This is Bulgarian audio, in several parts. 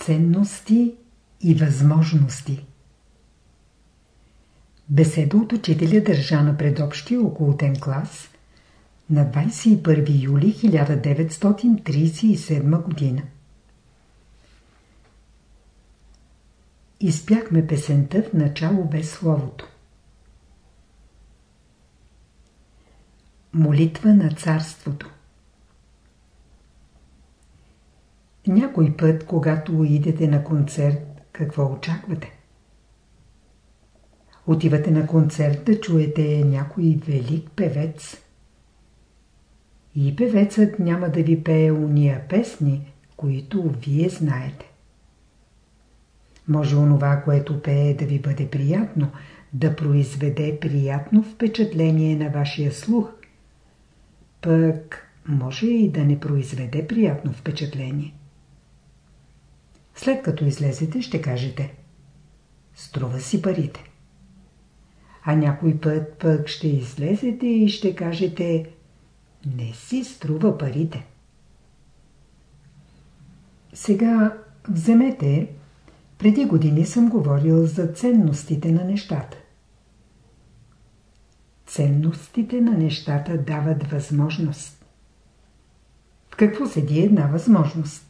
Ценности и възможности Беседа от учителя държа на предобщия околотен клас на 21 юли 1937 година. Изпяхме песента в начало без словото. Молитва на царството Някой път, когато идете на концерт, какво очаквате? Отивате на концерт да чуете някой велик певец. И певецът няма да ви пее уния песни, които вие знаете. Може онова, което пее да ви бъде приятно, да произведе приятно впечатление на вашия слух, пък може и да не произведе приятно впечатление. След като излезете, ще кажете Струва си парите. А някой път пък ще излезете и ще кажете Не си струва парите. Сега вземете преди години съм говорил за ценностите на нещата. Ценностите на нещата дават възможност. В какво седи една възможност?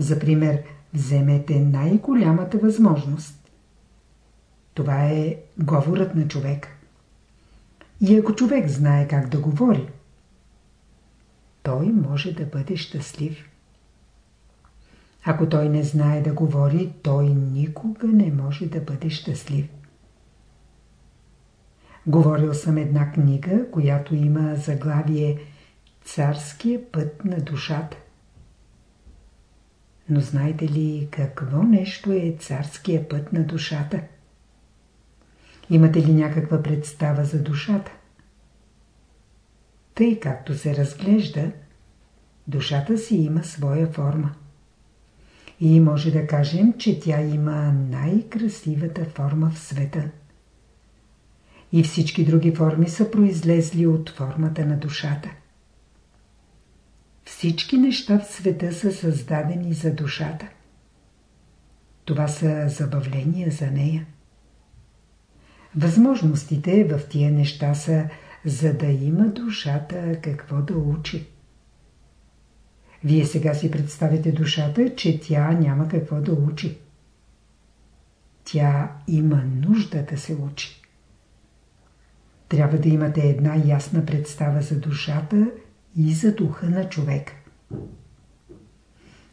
За пример, вземете най-голямата възможност. Това е говорът на човек. И ако човек знае как да говори, той може да бъде щастлив. Ако той не знае да говори, той никога не може да бъде щастлив. Говорил съм една книга, която има заглавие Царския път на душата. Но знаете ли какво нещо е царския път на душата? Имате ли някаква представа за душата? Тъй както се разглежда, душата си има своя форма. И може да кажем, че тя има най-красивата форма в света. И всички други форми са произлезли от формата на душата. Всички неща в света са създадени за душата. Това са забавления за нея. Възможностите в тия неща са, за да има душата какво да учи. Вие сега си представите душата, че тя няма какво да учи. Тя има нужда да се учи. Трябва да имате една ясна представа за душата и за духа на човек.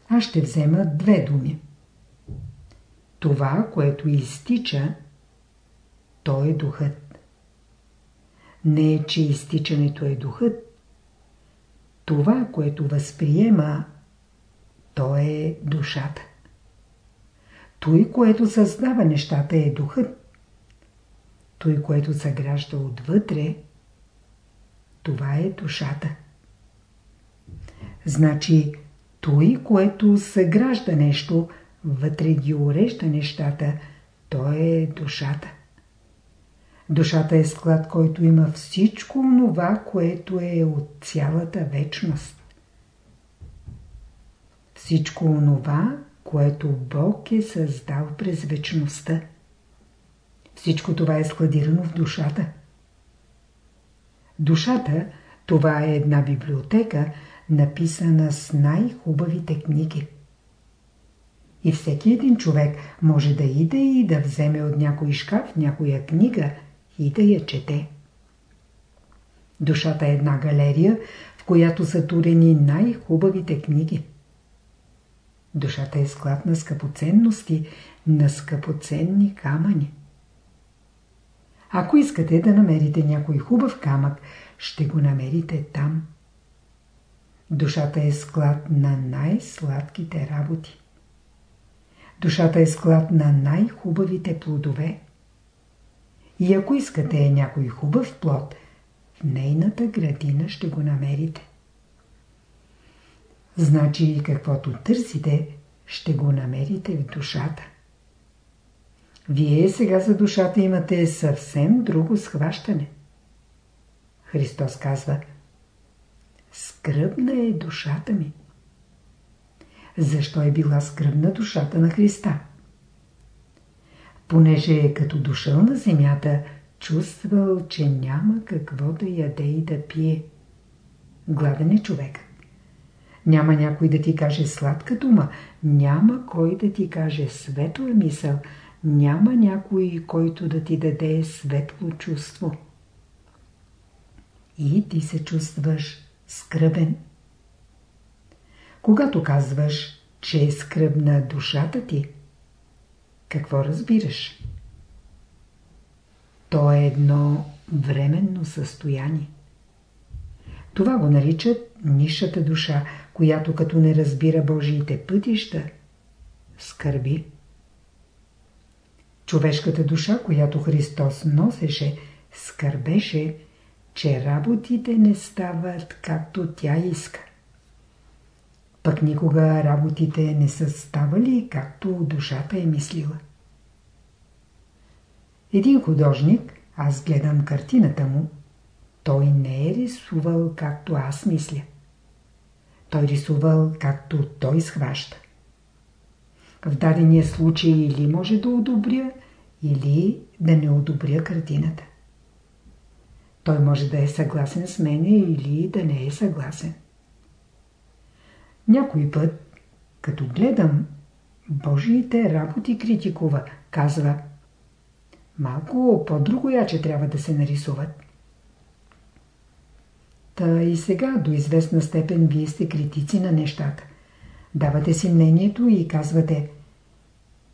Аз ще взема две думи. Това, което изтича, то е духът. Не е, че изтичането е духът. Това, което възприема, то е душата. Той, което създава нещата е духът. Той, което загражда отвътре, това е душата. Значи, той, което съгражда нещо, вътре ги урежда нещата, то е душата. Душата е склад, който има всичко това, което е от цялата вечност. Всичко онова, което Бог е създал през вечността. Всичко това е складирано в душата. Душата – това е една библиотека, написана с най-хубавите книги. И всеки един човек може да иде и да вземе от някой шкаф някоя книга и да я чете. Душата е една галерия, в която са турени най-хубавите книги. Душата е склад на скъпоценности, на скъпоценни камъни. Ако искате да намерите някой хубав камък, ще го намерите там. Душата е склад на най-сладките работи. Душата е склад на най-хубавите плодове. И ако искате някой хубав плод, в нейната градина ще го намерите. Значи каквото търсите, ще го намерите в душата. Вие сега за душата имате съвсем друго схващане. Христос казва Скръбна е душата ми. защо е била скръбна душата на Христа. Понеже е като дошъл на земята, чувствал, че няма какво да яде и да пие. Гладен е човек. Няма някой да ти каже сладка дума, няма кой да ти каже светла мисъл, няма някой, който да ти даде светло чувство. И ти се чувстваш скръбен. Когато казваш, че е скръбна душата ти, какво разбираш? То е едно временно състояние. Това го наричат нишата душа, която като не разбира Божиите пътища, скърби. Човешката душа, която Христос носеше, скърбеше, че работите не стават както тя иска. Пък никога работите не са ставали както душата е мислила. Един художник, аз гледам картината му, той не е рисувал както аз мисля. Той рисувал както той схваща. В дадения случай или може да одобря, или да не одобря картината. Той може да е съгласен с мене или да не е съгласен. Някой път, като гледам, Божиите работи критикува, казва Малко по-друго яче трябва да се нарисуват. Та и сега до известна степен вие сте критици на нещата. Давате си мнението и казвате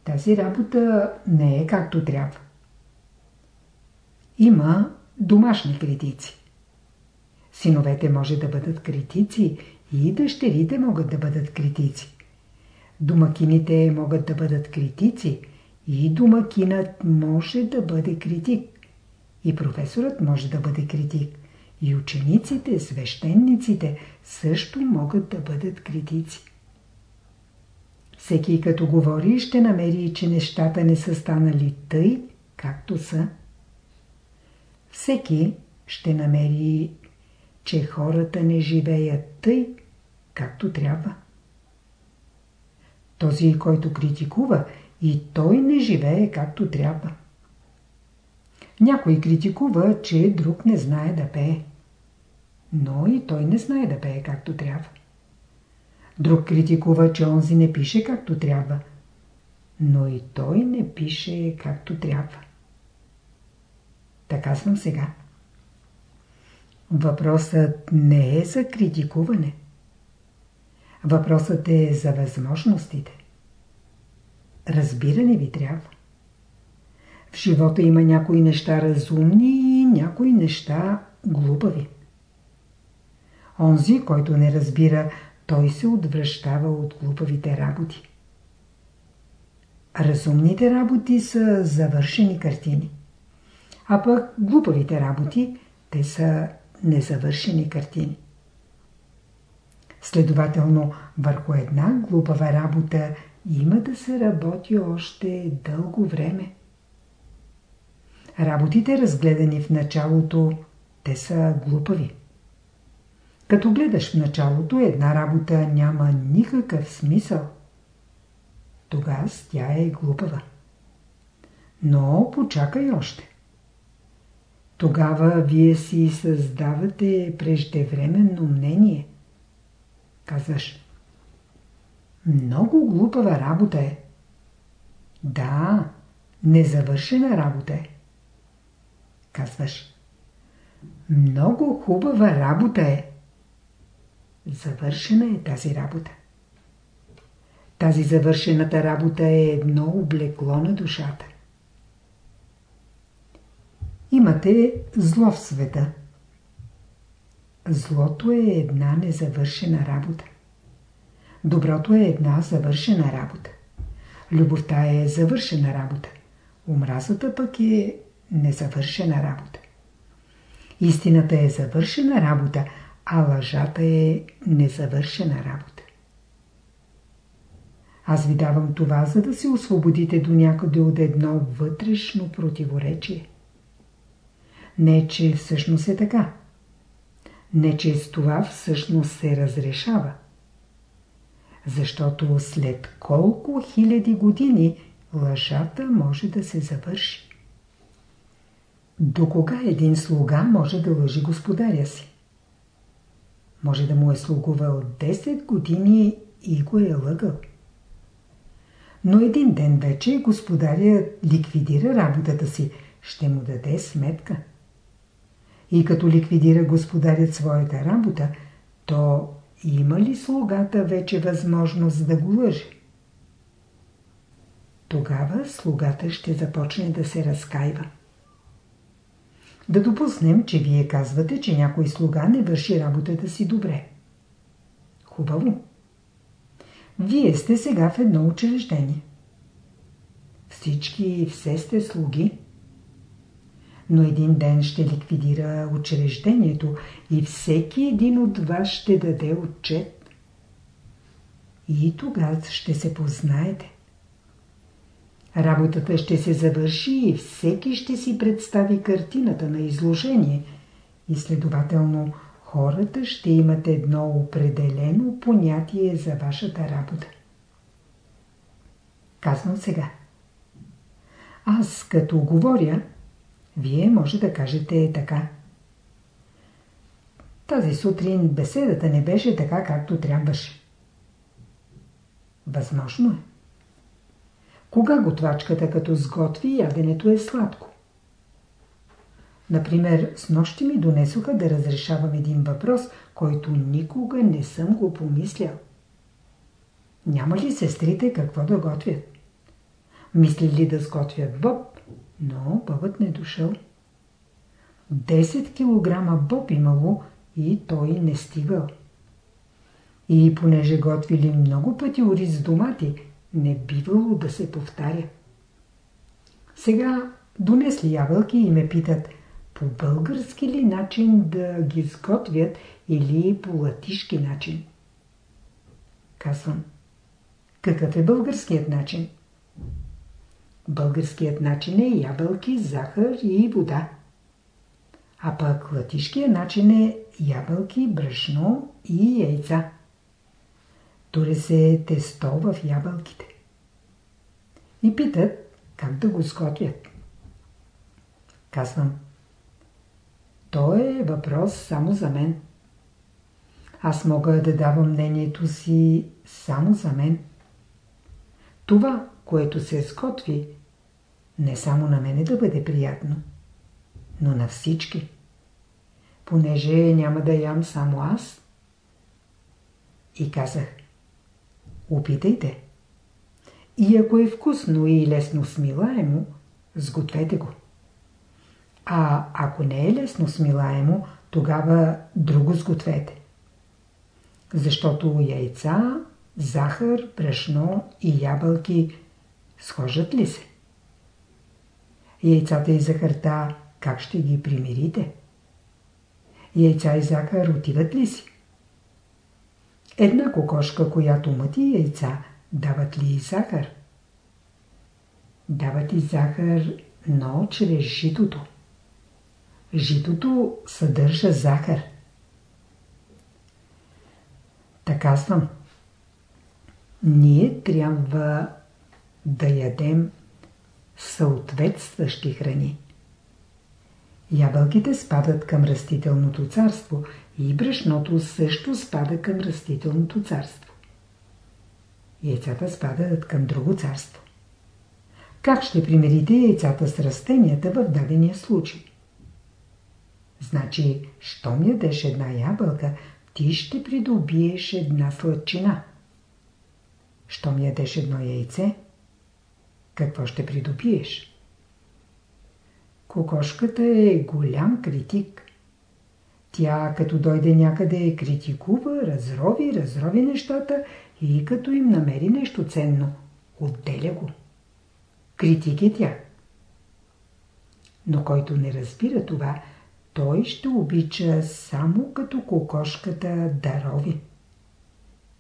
тази работа не е както трябва. Има домашни критици. Синовете може да бъдат критици и дъщерите могат да бъдат критици. Домакините могат да бъдат критици и домакинът може да бъде критик. И професорът може да бъде критик. И учениците, свещениците също могат да бъдат критици. Всеки като говори ще намери, че нещата не са станали тъй, както са. Всеки ще намери, че хората не живеят тъй, както трябва. Този, който критикува, и той не живее както трябва. Някой критикува, че друг не знае да пее. Но и той не знае да пее както трябва. Друг критикува, че онзи не пише както трябва. Но и той не пише както трябва. Така съм сега. Въпросът не е за критикуване. Въпросът е за възможностите. Разбиране ви трябва. В живота има някои неща разумни и някои неща глупави. Онзи, който не разбира, той се отвръщава от глупавите работи. Разумните работи са завършени картини. А пък глупавите работи, те са незавършени картини. Следователно, върху една глупава работа има да се работи още дълго време. Работите, разгледани в началото, те са глупави. Като гледаш в началото, една работа няма никакъв смисъл. Тогава тя е глупава. Но почакай още. Тогава вие си създавате преждевременно мнение. Казваш, много глупава работа е. Да, незавършена работа е. Казваш, много хубава работа е. Завършена е тази работа. Тази завършената работа е едно облекло на душата. Имате зло в света. Злото е една незавършена работа. Доброто е една завършена работа. Любовта е завършена работа. Омразата пък е незавършена работа. Истината е завършена работа, а лъжата е незавършена работа. Аз ви давам това, за да се освободите до някъде от едно вътрешно противоречие. Не, че всъщност е така. Не, че с това всъщност се разрешава. Защото след колко хиляди години лъжата може да се завърши. До кога един слуга може да лъжи господаря си? Може да му е слугувал 10 години и го е лъгал. Но един ден вече господаря ликвидира работата си, ще му даде сметка. И като ликвидира господарят своята работа, то има ли слугата вече възможност да го лъже? Тогава слугата ще започне да се разкаива. Да допуснем, че вие казвате, че някой слуга не върши работата си добре. Хубаво. Вие сте сега в едно учреждение. Всички все сте слуги. Но един ден ще ликвидира учреждението и всеки един от вас ще даде отчет. И тогава ще се познаете. Работата ще се завърши и всеки ще си представи картината на изложение и следователно хората ще имат едно определено понятие за вашата работа. Казвам сега. Аз като говоря, вие може да кажете така. Тази сутрин беседата не беше така, както трябваше. Възможно е. Кога готвачката като сготви, яденето е сладко. Например, с нощи ми донесоха да разрешавам един въпрос, който никога не съм го помислял. Няма ли сестрите какво да готвят? Мислили ли да сготвят боб, но бобът не дошъл. 10 кг боб имало и той не стигал. И понеже готвили много пъти ориз с домати, не бивало да се повтаря. Сега донесли ябълки и ме питат по български ли начин да ги сготвят или по латишки начин. Казвам, какъв е българският начин? Българският начин е ябълки, захар и вода. А пък латишкият начин е ябълки, брашно и яйца. Туре се тесто в ябълките. И питат как да го сготвят. Казвам, то е въпрос само за мен. Аз мога да давам мнението си само за мен. Това, което се сготви, не само на мене да бъде приятно, но на всички. Понеже няма да ям само аз. И казах, опитайте. И ако е вкусно и лесно смилаемо, сгответе го. А ако не е лесно смилаемо, тогава друго сгответе. Защото яйца, захар, брашно и ябълки схожат ли се? Яйцата и захарта как ще ги примирите? Яйца и захар отиват ли си? Една кокошка, която мъти яйца, дават ли и захар? Дават и захар, но чрез житото. Житото съдържа захар. Така съм. Ние трябва да ядем съответстващи храни. Ябълките спадат към растителното царство и брашното също спада към растителното царство. Яйцата спадат към друго царство. Как ще примерите яйцата с растенията в дадения случай? Значи, щом ядеш една ябълка, ти ще придобиеш една сладчина. Щом ядеш едно яйце, какво ще придобиеш? Кокошката е голям критик. Тя като дойде някъде критикува, разрови, разрови нещата и като им намери нещо ценно, отделя го. Критик е тя. Но който не разбира това, той ще обича само като кокошката да рови.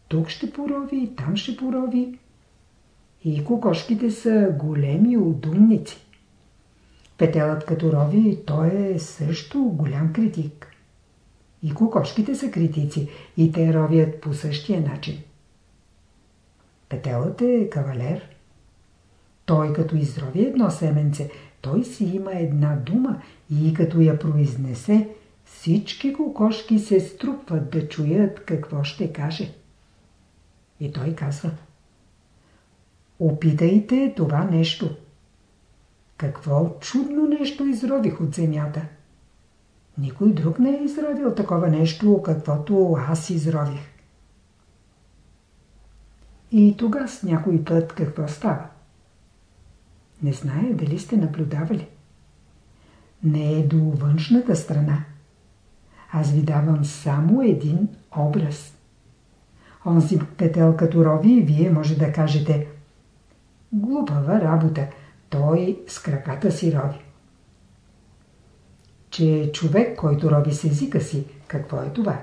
Тук ще порови, там ще порови. И кокошките са големи удумници. Петелът като рови, той е също голям критик. И кокошките са критици, и те ровят по същия начин. Петелът е кавалер. Той като изрови едно семенце, той си има една дума и като я произнесе, всички кокошки се струпват да чуят какво ще каже. И той казва Опитайте това нещо. Какво чудно нещо изродих от земята. Никой друг не е изродил такова нещо, каквото аз изродих. И тогава с някой път какво става? Не зная дали сте наблюдавали. Не е до външната страна. Аз ви давам само един образ. Онзи петел като рови вие може да кажете Глупава работа. Той с краката си рови. Че човек, който роби с езика си, какво е това?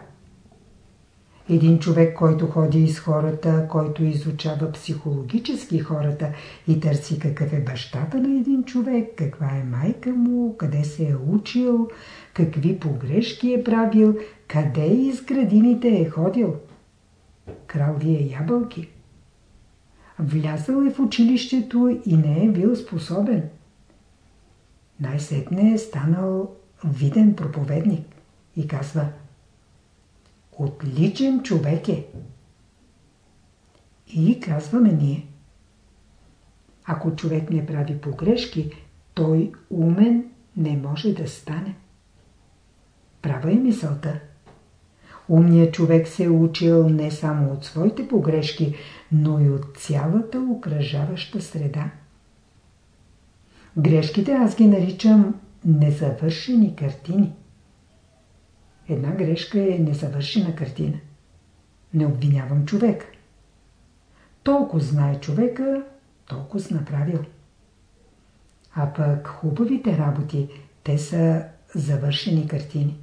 Един човек, който ходи из хората, който изучава психологически хората и търси какъв е бащата на един човек, каква е майка му, къде се е учил, какви погрешки е правил, къде из градините е ходил. Крал ви е ябълки. Влязъл е в училището и не е бил способен. Най-сетне е станал виден проповедник и казва Отличен човек е. И казваме ние Ако човек не прави погрешки, той умен не може да стане. Права е мисълта. Умният човек се е учил не само от своите погрешки, но и от цялата окръжаваща среда. Грешките аз ги наричам незавършени картини. Една грешка е незавършена картина. Не обвинявам човек. Толкова знае човека, толкова направил. А пък хубавите работи, те са завършени картини.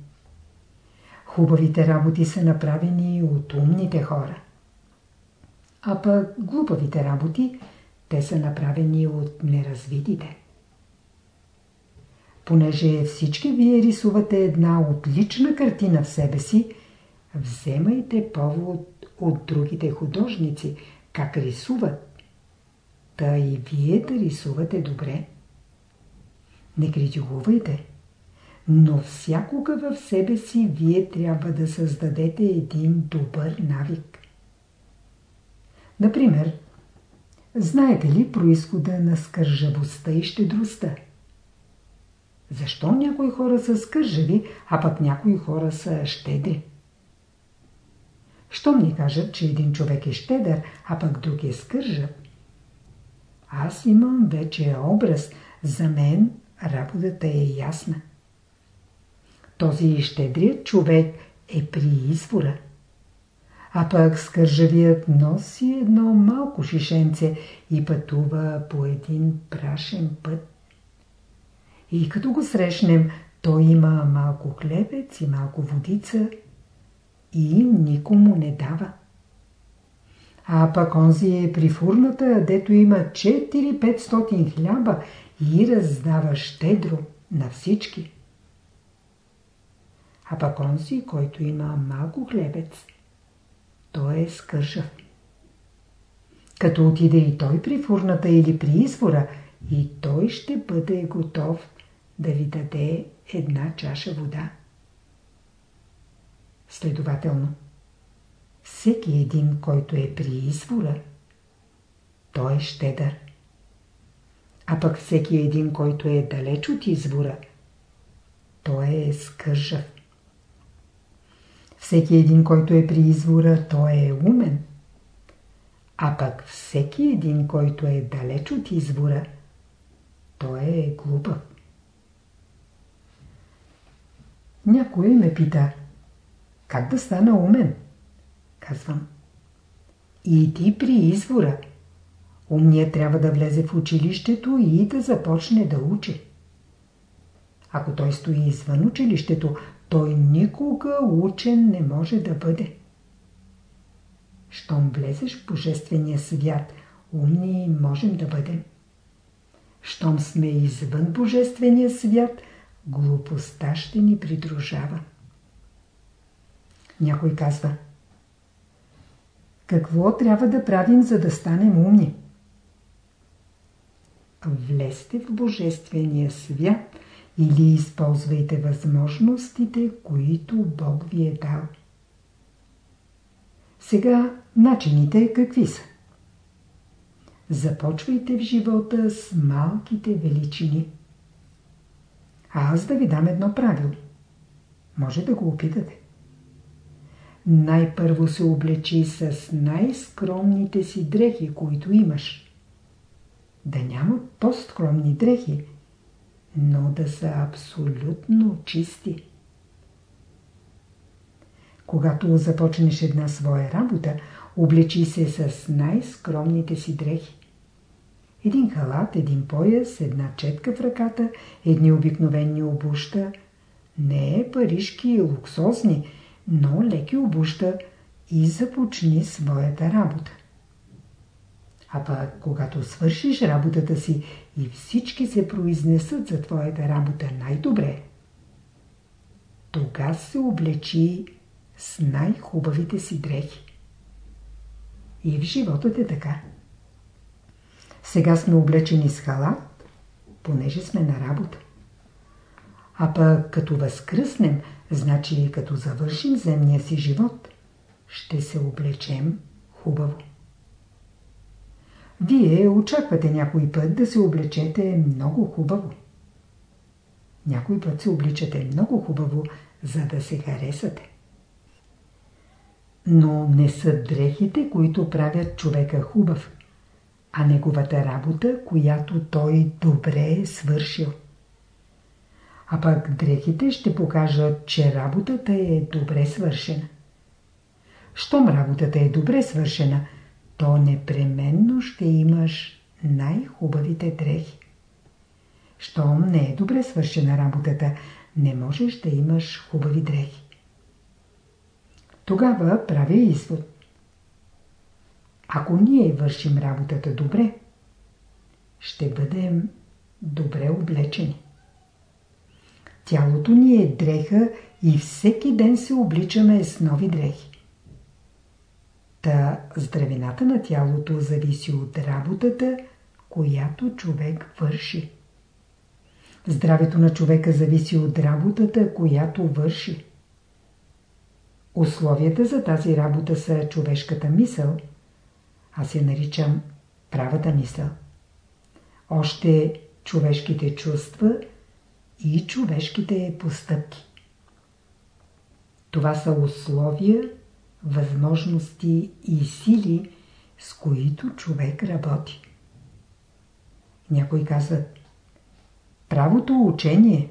Хубавите работи са направени от умните хора. А пък глупавите работи, те са направени от неразвитите. Понеже всички вие рисувате една отлична картина в себе си, вземайте повод от другите художници, как рисуват. Та и вие да рисувате добре. Не критикувайте. Но всякога в себе си вие трябва да създадете един добър навик. Например, знаете ли происхода на скържавостта и щедростта? Защо някои хора са скържави, а пък някои хора са щедри? Що ми кажат, че един човек е щедър, а пък друг е скържав? Аз имам вече образ. За мен работата е ясна. Този щедрият човек е при извора. А пък скържавият носи едно малко шишенце и пътува по един прашен път. И като го срещнем, той има малко хлебец и малко водица и никому не дава. А пък онзи е при фурната, дето има 4-500 хляба и раздава щедро на всички. А пък онзи, който има малко хлебец, той е скържав. Като отиде и той при фурната или при извора, и той ще бъде готов да ви даде една чаша вода. Следователно, всеки един, който е при извора, той е щедър. А пък всеки един, който е далеч от извора, той е скържав. Всеки един, който е при извора, той е умен. А пък всеки един, който е далеч от извора, той е глупав. Някой ме пита, как да стана умен? Казвам, и ти при извора. Умният трябва да влезе в училището и да започне да учи. Ако той стои извън училището, той никога учен не може да бъде. Щом влезеш в Божествения свят, умни можем да бъдем. Щом сме извън Божествения свят, глупостта ще ни придружава. Някой казва Какво трябва да правим, за да станем умни? Влезте в Божествения свят или използвайте възможностите, които Бог ви е дал. Сега начините какви са? Започвайте в живота с малките величини. А аз да ви дам едно правило. Може да го опитате. Най-първо се облечи с най-скромните си дрехи, които имаш. Да няма по-скромни дрехи, но да са абсолютно чисти. Когато започнеш една своя работа, облечи се с най-скромните си дрехи. Един халат, един пояс, една четка в ръката, едни обикновени обуща. Не е парижки и луксозни, но леки обуща и започни своята работа. А пък, когато свършиш работата си и всички се произнесат за твоята работа най-добре, тога се облечи с най-хубавите си дрехи. И в живота е така. Сега сме облечени с халат, понеже сме на работа. А пък като възкръснем, значи като завършим земния си живот, ще се облечем хубаво. Вие очаквате някой път да се облечете много хубаво. Някой път се обличате много хубаво, за да се харесате. Но не са дрехите, които правят човека хубав, а неговата работа, която той добре е свършил. А пък дрехите ще покажат, че работата е добре свършена. Щом работата е добре свършена, то непременно ще имаш най-хубавите дрехи. Щом не е добре свършена работата, не можеш да имаш хубави дрехи. Тогава правя извод. Ако ние вършим работата добре, ще бъдем добре облечени. Тялото ни е дреха и всеки ден се обличаме с нови дрехи. Та здравината на тялото зависи от работата, която човек върши. Здравето на човека зависи от работата, която върши. Условията за тази работа са човешката мисъл. Аз я наричам правата мисъл. Още човешките чувства и човешките постъпки. Това са условия, възможности и сили, с които човек работи. Някой казват, правото учение.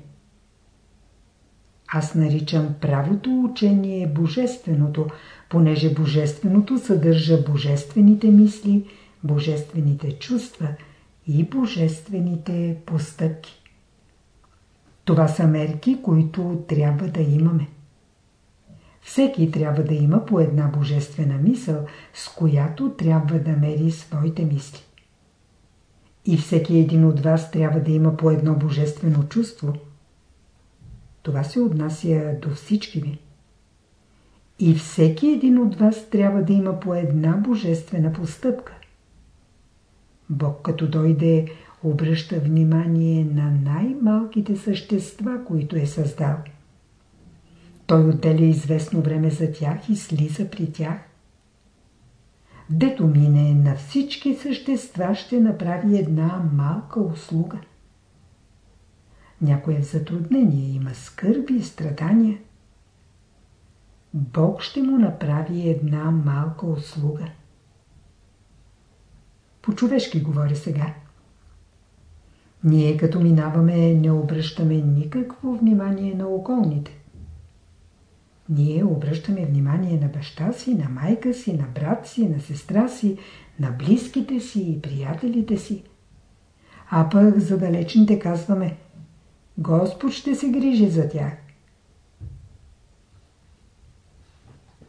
Аз наричам правото учение божественото, понеже божественото съдържа божествените мисли, божествените чувства и божествените постъпки. Това са мерки, които трябва да имаме. Всеки трябва да има по една божествена мисъл, с която трябва да мери своите мисли. И всеки един от вас трябва да има по едно божествено чувство. Това се отнася до всички ви. И всеки един от вас трябва да има по една божествена постъпка. Бог като дойде, обръща внимание на най-малките същества, които е създал. Той отделя известно време за тях и слиза при тях. Дето мине на всички същества ще направи една малка услуга. Някое затруднение има скърби и страдания. Бог ще му направи една малка услуга. По-човешки говоря сега. Ние като минаваме не обръщаме никакво внимание на околните. Ние обръщаме внимание на баща си, на майка си, на брат си, на сестра си, на близките си и приятелите си. А пък за далечните казваме Господ ще се грижи за тях.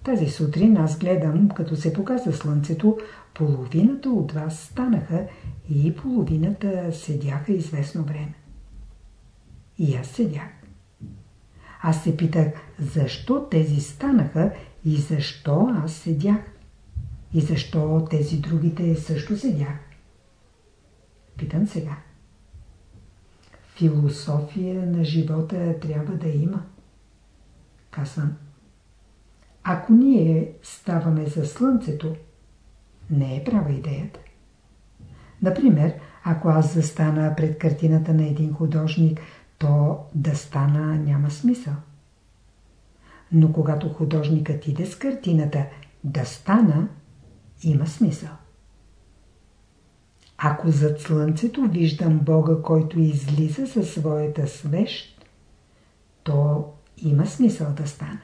Тази сутрин аз гледам, като се показа слънцето, половината от вас станаха и половината седяха известно време. И аз седях. Аз се питах, защо тези станаха и защо аз седях. И защо тези другите също седях? Питам сега. Философия на живота трябва да има. Казвам. Ако ние ставаме за слънцето, не е права идеята. Например, ако аз застана пред картината на един художник, то да стана няма смисъл. Но когато художникът иде с картината, да стана, има смисъл. Ако зад слънцето виждам Бога, който излиза със своята свещ, то има смисъл да стана.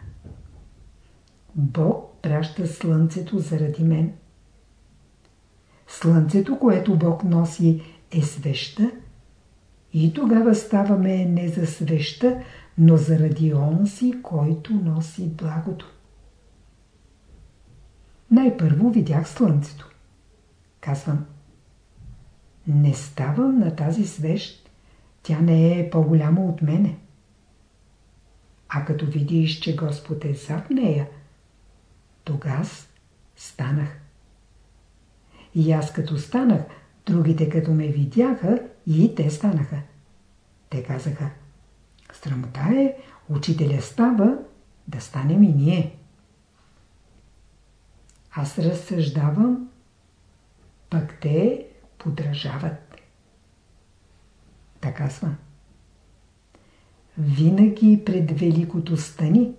Бог праща слънцето заради мен. Слънцето, което Бог носи, е свеща и тогава ставаме не за свеща, но заради онзи, който носи благото. Най-първо видях слънцето. Казвам, не ставам на тази свещ, тя не е по-голяма от мене. А като видиш, че Господ е зад нея, тогава станах. И аз като станах, другите като ме видяха, и те станаха. Те казаха, срамота е, учителя става, да станем и ние. Аз разсъждавам, пък те подражават. Така съм. Винаги пред великото стани,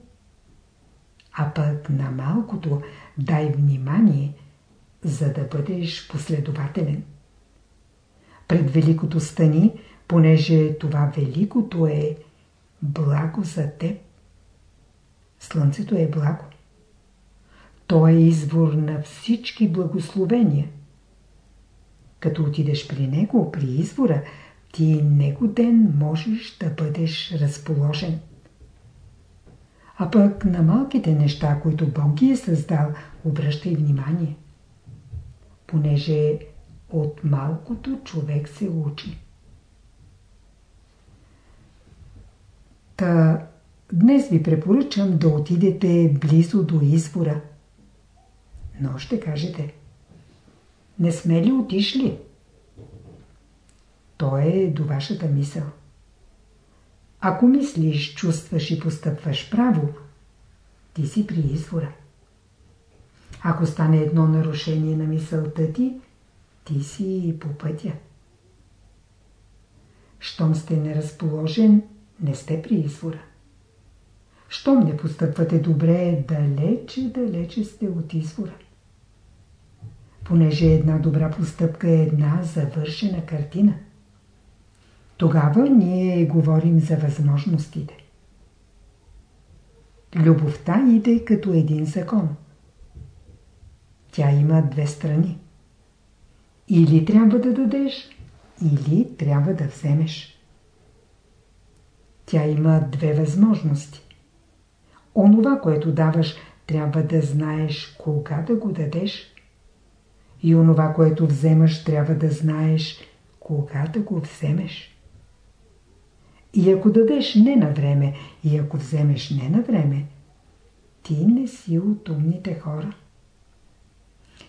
а пък на малкото дай внимание, за да бъдеш последователен. Пред великото стани, понеже това великото е благо за теб. Слънцето е благо. То е извор на всички благословения. Като отидеш при него, при извора, ти него ден можеш да бъдеш разположен. А пък на малките неща, които Бог ги е създал, обръщай внимание. Понеже от малкото човек се учи. Та днес ви препоръчам да отидете близо до извора. Но ще кажете, не сме ли отишли? То е до вашата мисъл. Ако мислиш, чувстваш и постъпваш право, ти си при извора. Ако стане едно нарушение на мисълта ти, ти си по пътя. Щом сте неразположен, не сте при извора. Щом не постъпвате добре, далече, далече сте от извора. Понеже една добра постъпка е една завършена картина. Тогава ние говорим за възможностите. Любовта иде като един закон. Тя има две страни. Или трябва да дадеш, или трябва да вземеш. Тя има две възможности. Онова, което даваш, трябва да знаеш кога да го дадеш. И онова, което вземаш, трябва да знаеш кога да го вземеш. И ако дадеш не на време, и ако вземеш не на време, ти не си от умните хора.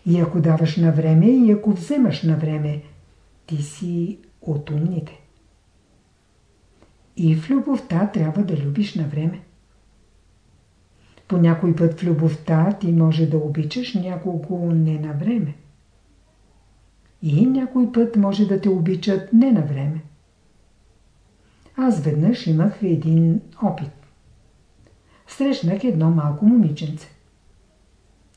И ако даваш на време, и ако вземаш на време, ти си от умните. И в любовта трябва да любиш на време. По някой път в любовта ти може да обичаш някого не на време. И някой път може да те обичат не на време. Аз веднъж имах един опит. Срещнах едно малко момиченце.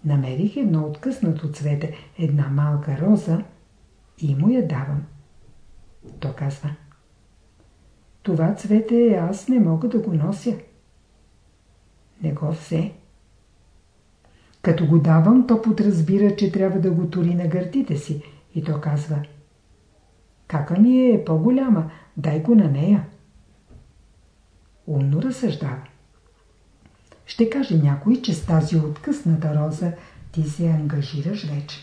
Намерих едно откъснато цвете, една малка роза и му я давам. То казва. Това цвете аз не мога да го нося. Не го взе. Като го давам, то подразбира, че трябва да го тури на гърдите си. И то казва. Кака ми е по-голяма, дай го на нея. Умно разсъждава. Ще каже някой, че с тази откъсната роза ти се ангажираш вече.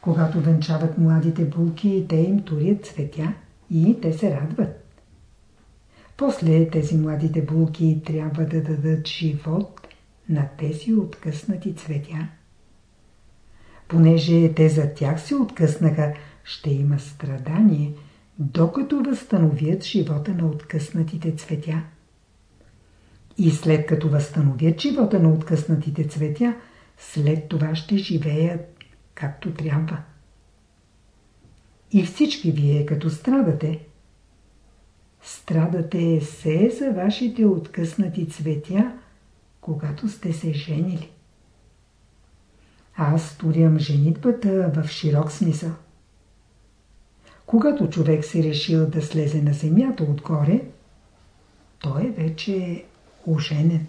Когато венчават младите булки, те им турят цветя и те се радват. После тези младите булки трябва да дадат живот на тези откъснати цветя. Понеже те за тях се откъснаха, ще има страдание, докато възстановят живота на откъснатите цветя. И след като възстановят живота на откъснатите цветя, след това ще живеят както трябва. И всички вие, като страдате, страдате се за вашите откъснати цветя, когато сте се женили. Аз турям женитбата в широк смисъл. Когато човек се решил да слезе на земята отгоре, той вече оженен.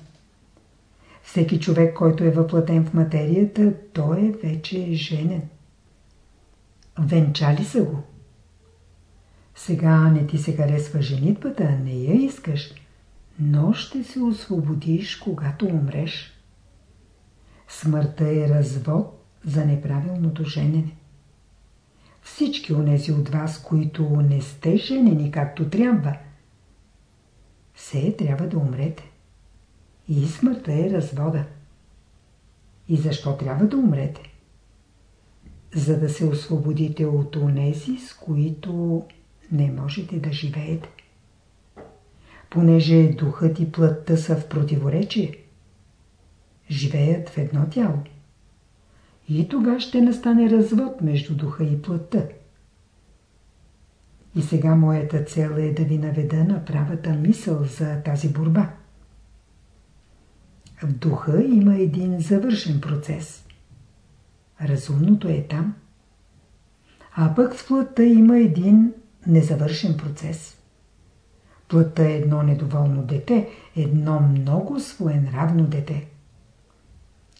Всеки човек, който е въплатен в материята, той е вече женен. Венчали са го. Сега не ти се харесва женитбата, не я искаш, но ще се освободиш, когато умреш. Смъртта е развод за неправилното женене. Всички онези от вас, които не сте женени както трябва, все трябва да умрете. И смъртта е развода. И защо трябва да умрете? За да се освободите от онези, с които не можете да живеете. Понеже духът и плътта са в противоречие, живеят в едно тяло. И тога ще настане развод между духа и плътта. И сега моята цел е да ви наведа на правата мисъл за тази борба. В духа има един завършен процес. Разумното е там. А пък в плътта има един незавършен процес. Плътта е едно недоволно дете, едно много своенравно дете.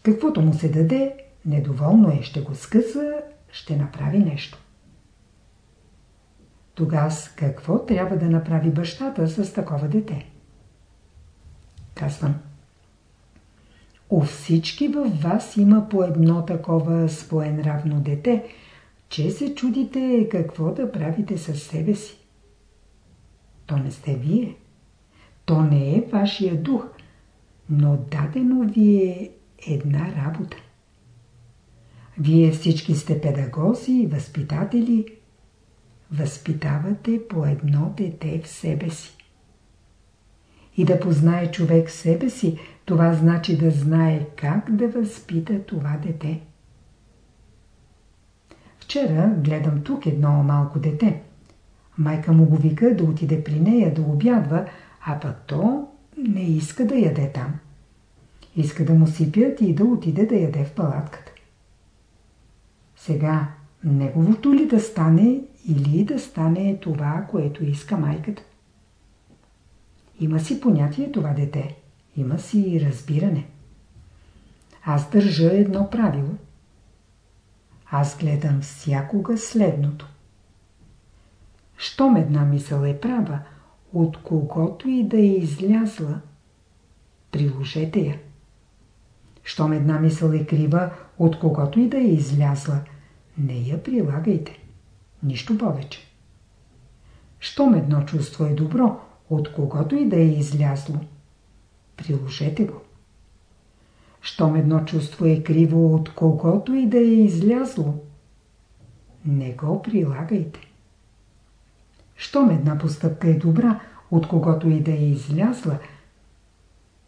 Каквото му се даде, недоволно е, ще го скъса, ще направи нещо. Тогава какво трябва да направи бащата с такова дете? Казвам. У всички във вас има по едно такова своенравно дете, че се чудите какво да правите със себе си. То не сте вие. То не е вашия дух, но дадено ви е една работа. Вие всички сте педагози възпитатели. Възпитавате по едно дете в себе си. И да познае човек себе си, това значи да знае как да възпита това дете. Вчера гледам тук едно малко дете. Майка му го вика да отиде при нея да обядва, а пък то не иска да яде там. Иска да му сипят и да отиде да яде в палатката. Сега, неговото ли да стане или да стане това, което иска майката? Има си понятие това дете. Има си разбиране. Аз държа едно правило. Аз гледам всякога следното. Щом една мисъл е права, от когото и да е излязла, приложете я. Щом една мисъл е крива, от когото и да е излязла, не я прилагайте. Нищо повече. Щом едно чувство е добро, от когото и да е излязло, приложете го. Щом едно чувство е криво, от когото и да е излязло, не го прилагайте. Щом една постъпка е добра, от когото и да е излязла,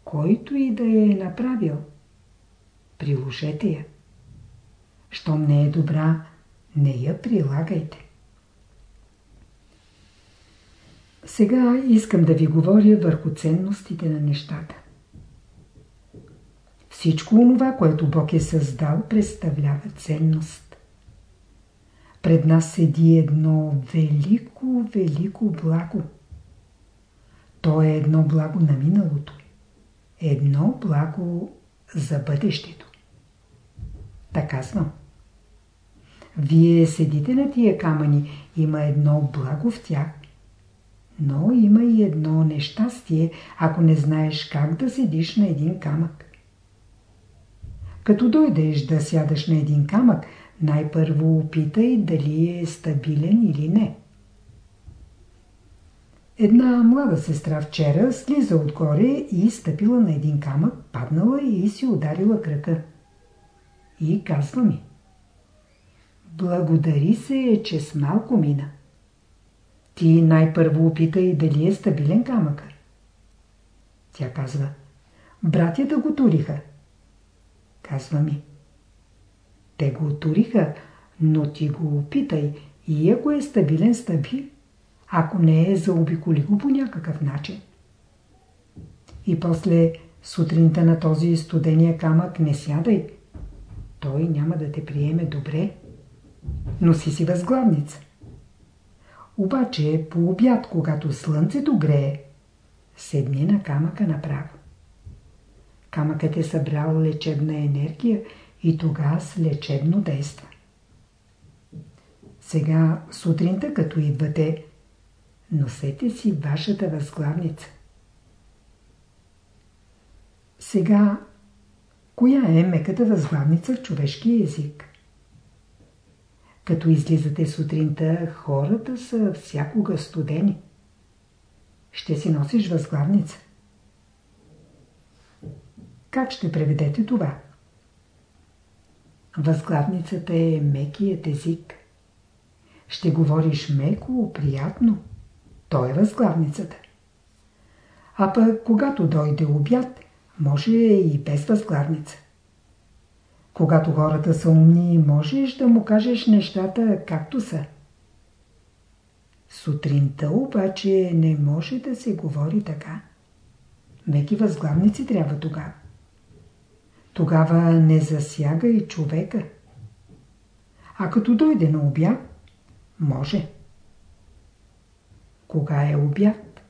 който и да е направил, приложете я. Щом не е добра, не я прилагайте. Сега искам да ви говоря върху ценностите на нещата. Всичко онова, което Бог е създал, представлява ценност. Пред нас седи едно велико, велико благо. То е едно благо на миналото. Едно благо за бъдещето. Така казвам. Вие седите на тия камъни, има едно благо в тях. Но има и едно нещастие, ако не знаеш как да седиш на един камък. Като дойдеш да сядаш на един камък, най-първо опитай дали е стабилен или не. Една млада сестра вчера слиза отгоре и стъпила на един камък, паднала и си ударила кръка. И казва ми. Благодари се, че с малко мина. Ти най-първо опитай дали е стабилен камъкът. Тя казва, братята го туриха. Казва ми, те го отуриха, но ти го опитай и ако е стабилен, стаби. Ако не е, заобиколи го по някакъв начин. И после сутринта на този студения камък не сядай. Той няма да те приеме добре. Носи си възглавница. Обаче по обяд, когато слънцето грее, седни на камъка направо. Камъкът е събрал лечебна енергия и тогава лечебно действа. Сега сутринта, като идвате, носете си вашата възглавница. Сега, коя е меката възглавница в човешкия език? Като излизате сутринта, хората са всякога студени. Ще си носиш възглавница. Как ще преведете това? Възглавницата е мекият език. Ще говориш меко, приятно. То е възглавницата. А пък, когато дойде обяд, може и без възглавница. Когато хората са умни, можеш да му кажеш нещата както са. Сутринта обаче не може да се говори така. Меки възглавници трябва тогава. Тогава не засяга и човека. А като дойде на обяд, може. Кога е обяд?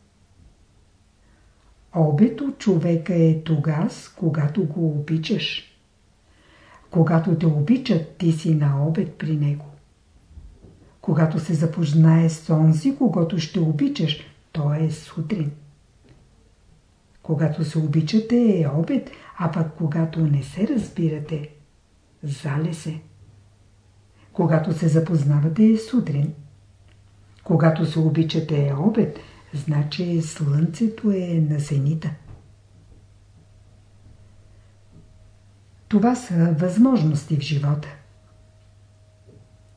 Обед от човека е тогас, когато го обичаш. Когато те обичат, ти си на обед при него. Когато се запознае с онзи, когато ще обичаш, то е сутрин. Когато се обичате е обед, а пък когато не се разбирате, зале се. Когато се запознавате е сутрин. Когато се обичате е обед, значи слънцето е на зенита. Това са възможности в живота.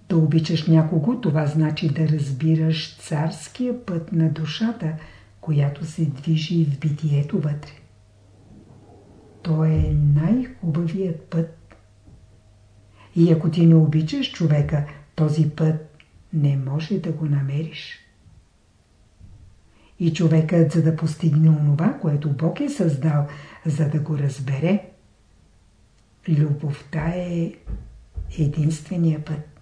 Да обичаш някого, това значи да разбираш царския път на душата, която се движи в битието вътре. То е най-хубавият път. И ако ти не обичаш човека, този път не може да го намериш. И човекът, за да постигне онова, което Бог е създал, за да го разбере, любовта е единствения път.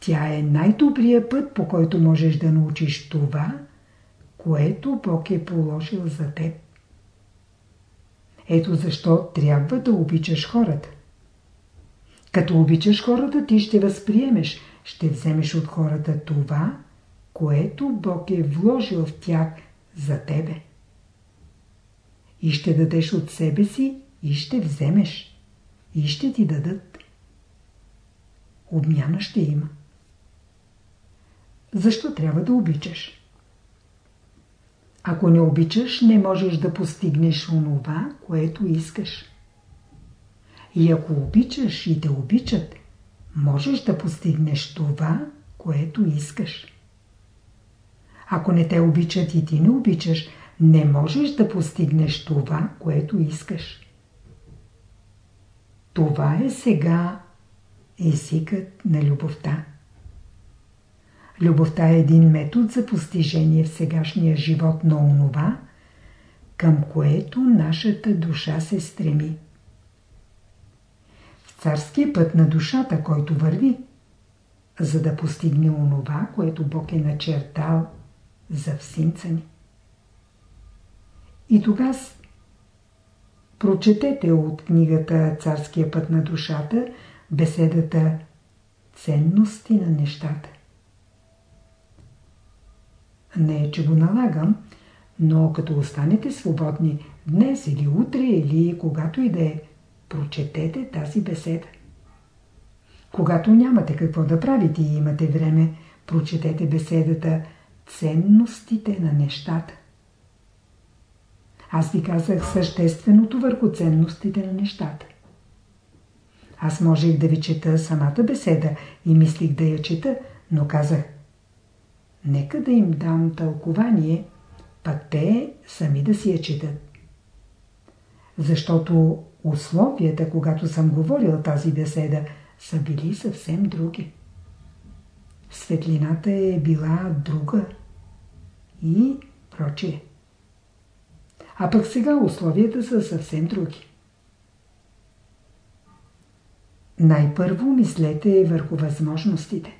Тя е най-добрият път, по който можеш да научиш това, което Бог е положил за теб. Ето защо трябва да обичаш хората. Като обичаш хората, ти ще възприемеш, ще вземеш от хората това, което Бог е вложил в тях за тебе. И ще дадеш от себе си, и ще вземеш, и ще ти дадат. Обмяна ще има. Защо трябва да обичаш? Ако не обичаш, не можеш да постигнеш онова, което искаш. И ако обичаш и те обичат, можеш да постигнеш това, което искаш. Ако не те обичат и ти не обичаш, не можеш да постигнеш това, което искаш. Това е сега езикът на любовта. Любовта е един метод за постижение в сегашния живот на онова, към което нашата душа се стреми. В царския път на душата, който върви, за да постигне онова, което Бог е начертал за всинца ни. И тогава прочетете от книгата Царския път на душата беседата Ценности на нещата. Не е, че го налагам, но като останете свободни днес или утре или когато и да е, прочетете тази беседа. Когато нямате какво да правите и имате време, прочетете беседата Ценностите на нещата. Аз ви казах същественото върху ценностите на нещата. Аз можех да ви чета самата беседа и мислих да я чета, но казах Нека да им дам тълкование, пък те сами да си я четат. Защото условията, когато съм говорил тази беседа, са били съвсем други. Светлината е била друга и прочие. А пък сега условията са съвсем други. Най-първо мислете върху възможностите.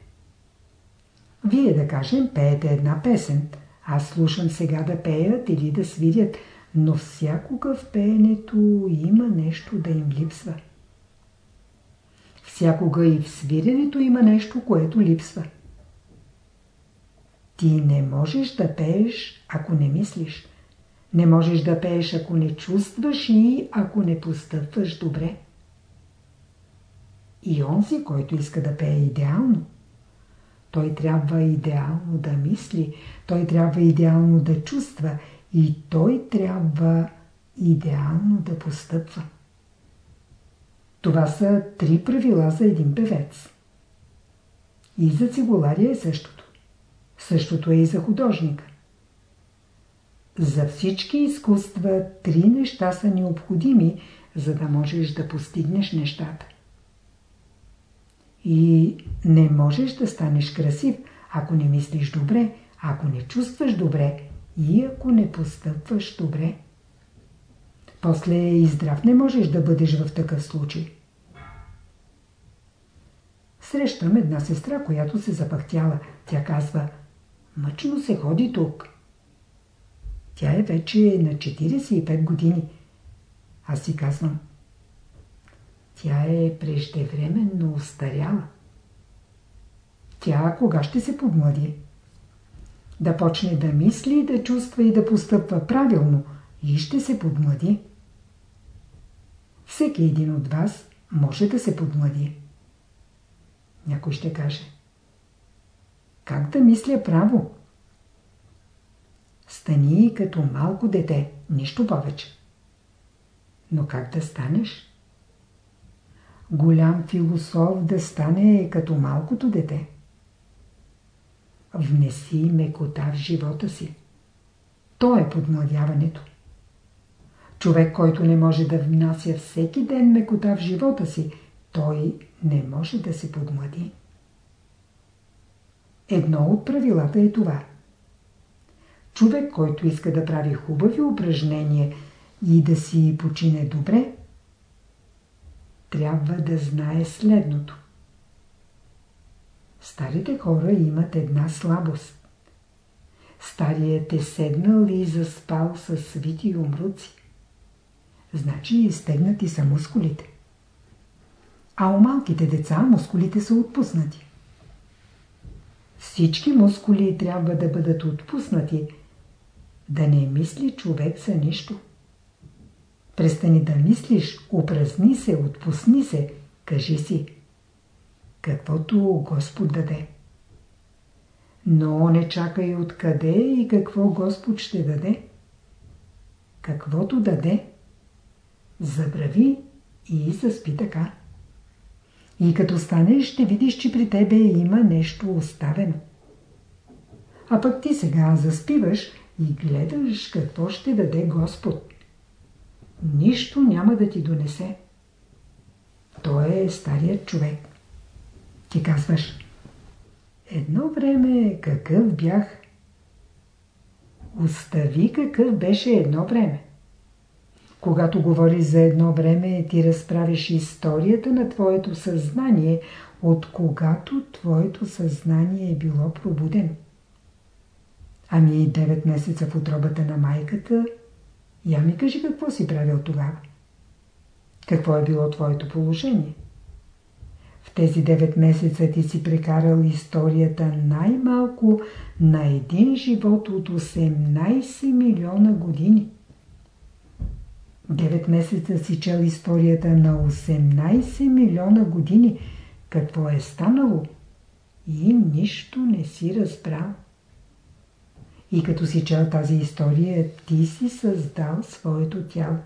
Вие, да кажем, пеете една песен. Аз слушам сега да пеят или да свирят, но всякога в пеенето има нещо да им липсва. Всякога и в свиренето има нещо, което липсва. Ти не можеш да пееш, ако не мислиш. Не можеш да пееш, ако не чувстваш и ако не постъпваш добре. И онзи, който иска да пее идеално, той трябва идеално да мисли, той трябва идеално да чувства и той трябва идеално да постъпва. Това са три правила за един певец. И за цигулария е същото. Същото е и за художника. За всички изкуства три неща са необходими, за да можеш да постигнеш нещата. И не можеш да станеш красив, ако не мислиш добре, ако не чувстваш добре и ако не постъпваш добре. После и здрав не можеш да бъдеш в такъв случай. Срещам една сестра, която се запахтяла. Тя казва, мъчно се ходи тук. Тя е вече на 45 години. Аз си казвам, тя е преждевременно устаряла. Тя кога ще се подмлади? Да почне да мисли, да чувства и да постъпва правилно и ще се подмлади. Всеки един от вас може да се подмлади. Някой ще каже. Как да мисля право? Стани като малко дете, нищо повече. Но как да станеш? Голям философ да стане като малкото дете. Внеси мекота в живота си. То е подмладяването. Човек, който не може да внася всеки ден мекота в живота си, той не може да се подмлади. Едно от правилата е това. Човек, който иска да прави хубави упражнения и да си почине добре, трябва да знае следното. Старите хора имат една слабост. Старият е седнал и заспал с свити умруци. Значи изтегнати са мускулите. А у малките деца мускулите са отпуснати. Всички мускули трябва да бъдат отпуснати, да не мисли човек за нищо. Престани да мислиш, упразни се, отпусни се, кажи си. Каквото Господ даде. Но не чакай откъде и какво Господ ще даде. Каквото даде, забрави и заспи така. И като станеш, ще видиш, че при тебе има нещо оставено. А пък ти сега заспиваш и гледаш какво ще даде Господ нищо няма да ти донесе. Той е старият човек. Ти казваш, едно време какъв бях? Остави какъв беше едно време. Когато говориш за едно време, ти разправиш историята на твоето съзнание, от когато твоето съзнание е било пробудено. Ами 9 месеца в отробата на майката – я ми кажи какво си правил тогава. Какво е било твоето положение? В тези 9 месеца ти си прекарал историята най-малко на един живот от 18 милиона години. 9 месеца си чел историята на 18 милиона години. Какво е станало? И нищо не си разбрал. И като си чел тази история, ти си създал своето тяло.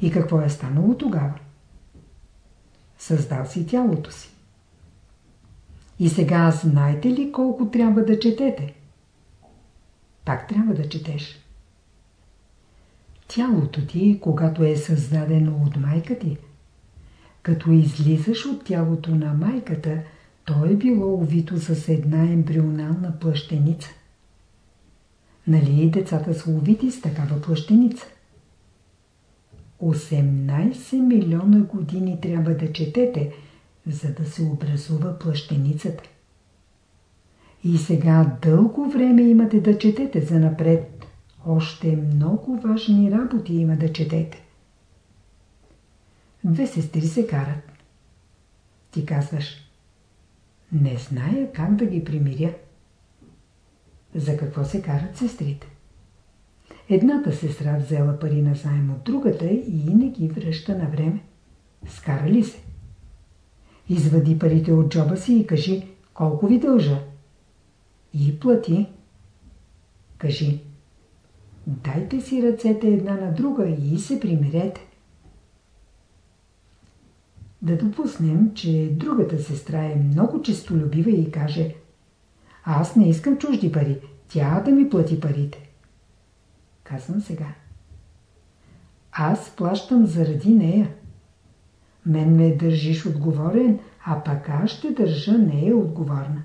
И какво е станало тогава? създал си тялото си. И сега знаете ли колко трябва да четете? Пак трябва да четеш. Тялото ти, когато е създадено от майка ти, като излизаш от тялото на майката, то е било увито с една ембрионална плащеница. Нали децата са увити с такава плащеница? 18 милиона години трябва да четете, за да се образува плащеницата. И сега дълго време имате да четете за напред. Още много важни работи има да четете. Две сестри се карат. Ти казваш, не зная как да ги примиря. За какво се карат сестрите? Едната сестра взела пари на заем от другата и не ги връща на време. Скара ли се? Извади парите от джоба си и кажи колко ви дължа. И плати. Кажи дайте си ръцете една на друга и се примирете. Да допуснем, че другата сестра е много честолюбива и каже Аз не искам чужди пари, тя да ми плати парите. Казвам сега. Аз плащам заради нея. Мен ме държиш отговорен, а пък аз ще държа нея отговорна.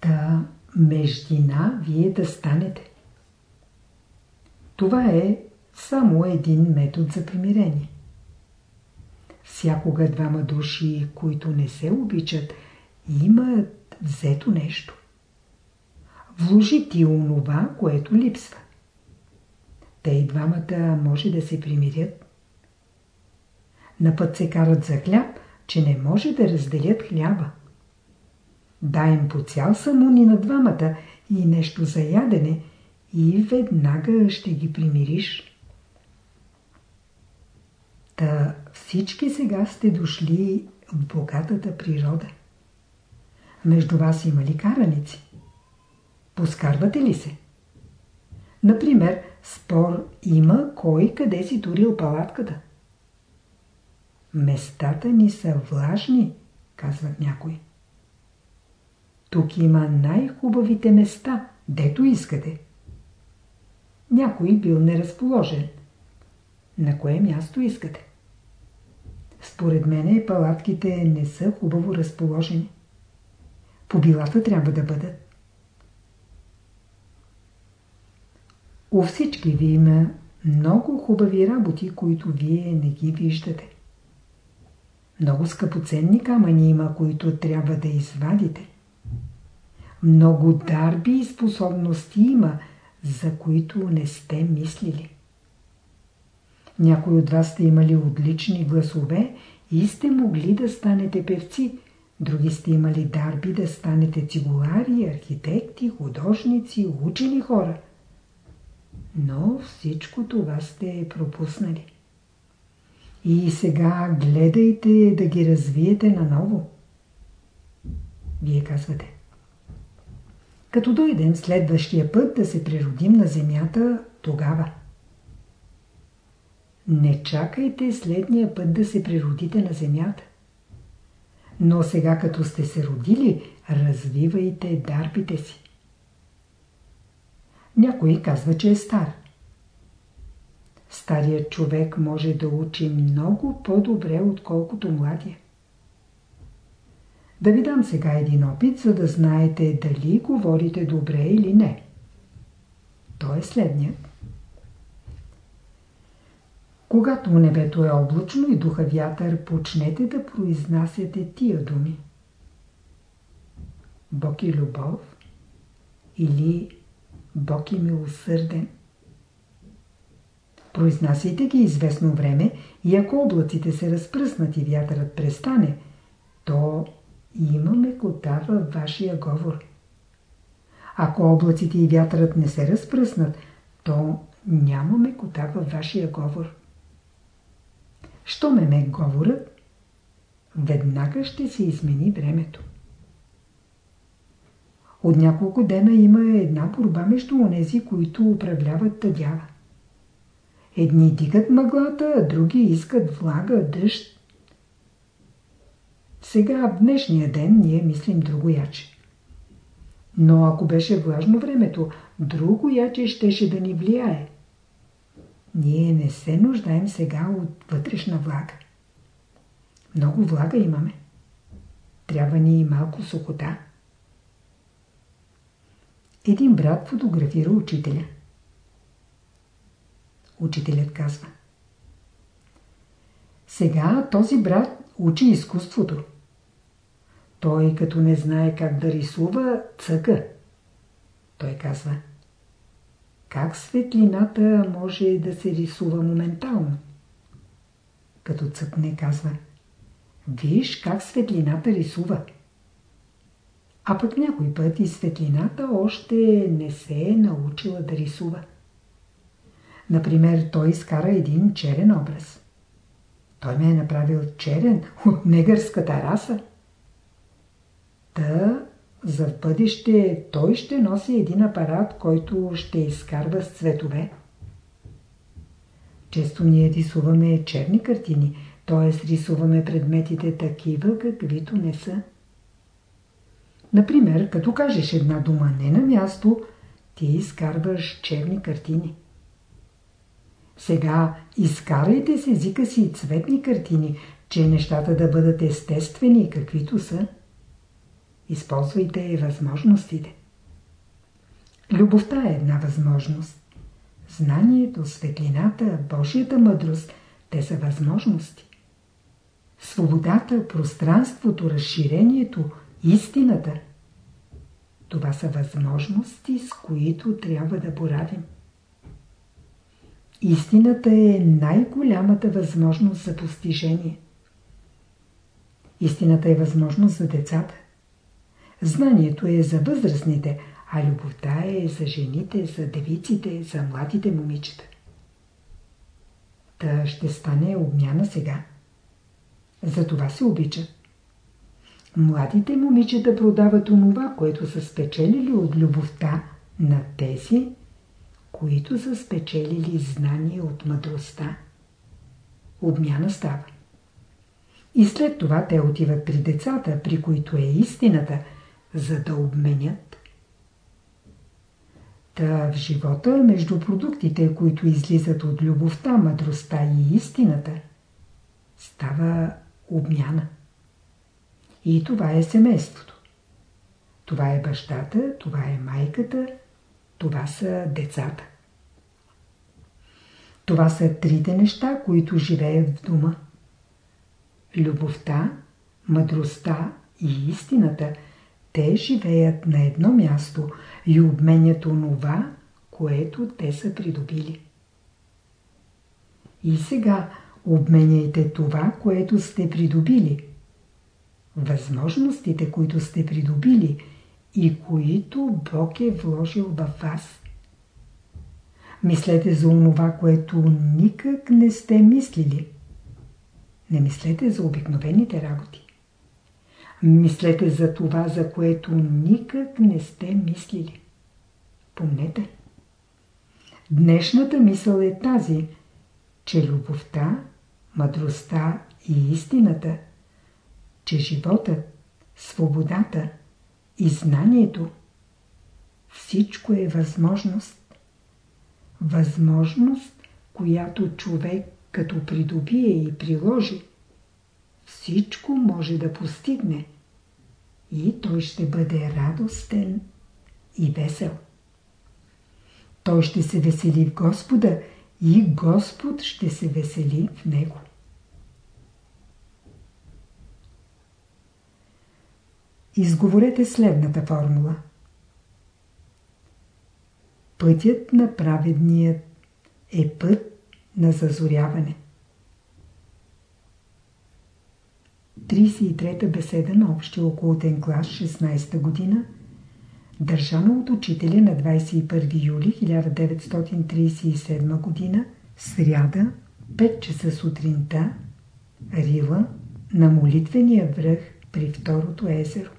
Та междина вие да станете. Това е само един метод за примирение. Всякога двама души, които не се обичат, имат взето нещо. Вложи ти онова, което липсва. Те и двамата може да се примирят. На път се карат за хляб, че не може да разделят хляба. Дай им по цял самуни на двамата и нещо за ядене и веднага ще ги примириш. Та всички сега сте дошли в богатата природа. Между вас има ли караници? Поскарвате ли се? Например, спор има кой къде си турил палатката. Местата ни са влажни, казват някои. Тук има най-хубавите места, дето искате. Някой бил неразположен. На кое място искате? Според мене палатките не са хубаво разположени. По билата трябва да бъдат. У всички ви има много хубави работи, които вие не ги виждате. Много скъпоценни камъни има, които трябва да извадите. Много дарби и способности има, за които не сте мислили. Някои от вас сте имали отлични гласове и сте могли да станете певци, други сте имали дарби да станете цигулари, архитекти, художници, учени хора. Но всичко това сте пропуснали. И сега гледайте да ги развиете наново. Вие казвате. Като дойдем следващия път да се природим на земята, тогава. Не чакайте следния път да се природите на земята. Но сега като сте се родили, развивайте дарбите си. Някой казва, че е стар. Старият човек може да учи много по-добре, отколкото младия. Да ви дам сега един опит, за да знаете дали говорите добре или не. То е следният. Когато небето е облачно и духа вятър, почнете да произнасяте тия думи. Бог е любов или Бог е милосърден. Произнасяйте ги известно време и ако облаците се разпръснат и вятърът престане, то имаме кота във вашия говор. Ако облаците и вятърът не се разпръснат, то нямаме кота във вашия говор. Що ме говорят, веднага ще се измени времето. От няколко дена има една борба между онези, които управляват тъдява. Едни дигат мъглата, а други искат влага, дъжд, Сега, в днешния ден, ние мислим друго яче. Но ако беше влажно времето, друго яче щеше да ни влияе. Ние не се нуждаем сега от вътрешна влага. Много влага имаме. Трябва ни и малко сухота. Един брат фотографира учителя. Учителят казва. Сега този брат учи изкуството. Той като не знае как да рисува, цъка. Той казва. Как светлината може да се рисува моментално? Като цъкне казва. Виж как светлината рисува. А пък някой път и светлината още не се е научила да рисува. Например, той изкара един черен образ. Той ме е направил черен от негърската раса. Та, за бъдеще той ще носи един апарат, който ще изкарва с цветове. Често ние рисуваме черни картини, т.е. рисуваме предметите такива, каквито не са. Например, като кажеш една дума не на място, ти изкарваш черни картини. Сега изкарайте с езика си цветни картини, че нещата да бъдат естествени, каквито са. Използвайте възможностите. Любовта е една възможност. Знанието, светлината, Божията мъдрост – те са възможности. Свободата, пространството, разширението, истината – това са възможности, с които трябва да боравим. Истината е най-голямата възможност за постижение. Истината е възможност за децата. Знанието е за възрастните, а любовта е за жените, за девиците, за младите момичета. Та ще стане обмяна сега. За това се обичат. Младите момичета продават онова, което са спечелили от любовта на тези, които са спечелили знание от мъдростта. Обмяна става. И след това те отиват при децата, при които е истината, за да обменят. Та в живота между продуктите, които излизат от любовта, мъдростта и истината, става обмяна. И това е семейството. Това е бащата, това е майката, това са децата. Това са трите неща, които живеят в дома. Любовта, мъдростта и истината, те живеят на едно място и обменят онова, което те са придобили. И сега обменяйте това, което сте придобили. Възможностите, които сте придобили – и които Бог е вложил във вас. Мислете за онова, което никак не сте мислили. Не мислете за обикновените работи. Мислете за това, за което никак не сте мислили. Помнете. Днешната мисъл е тази, че любовта, мъдростта и истината, че животът, свободата – и знанието. Всичко е възможност. Възможност, която човек като придобие и приложи, всичко може да постигне и той ще бъде радостен и весел. Той ще се весели в Господа и Господ ще се весели в него. Изговорете следната формула. Пътят на праведният е път на зазоряване. 33-та беседа на общия околотен клас 16-та година, държана от учителя на 21 юли 1937 година, сряда, 5 часа сутринта, Рила, на молитвения връх при второто езеро.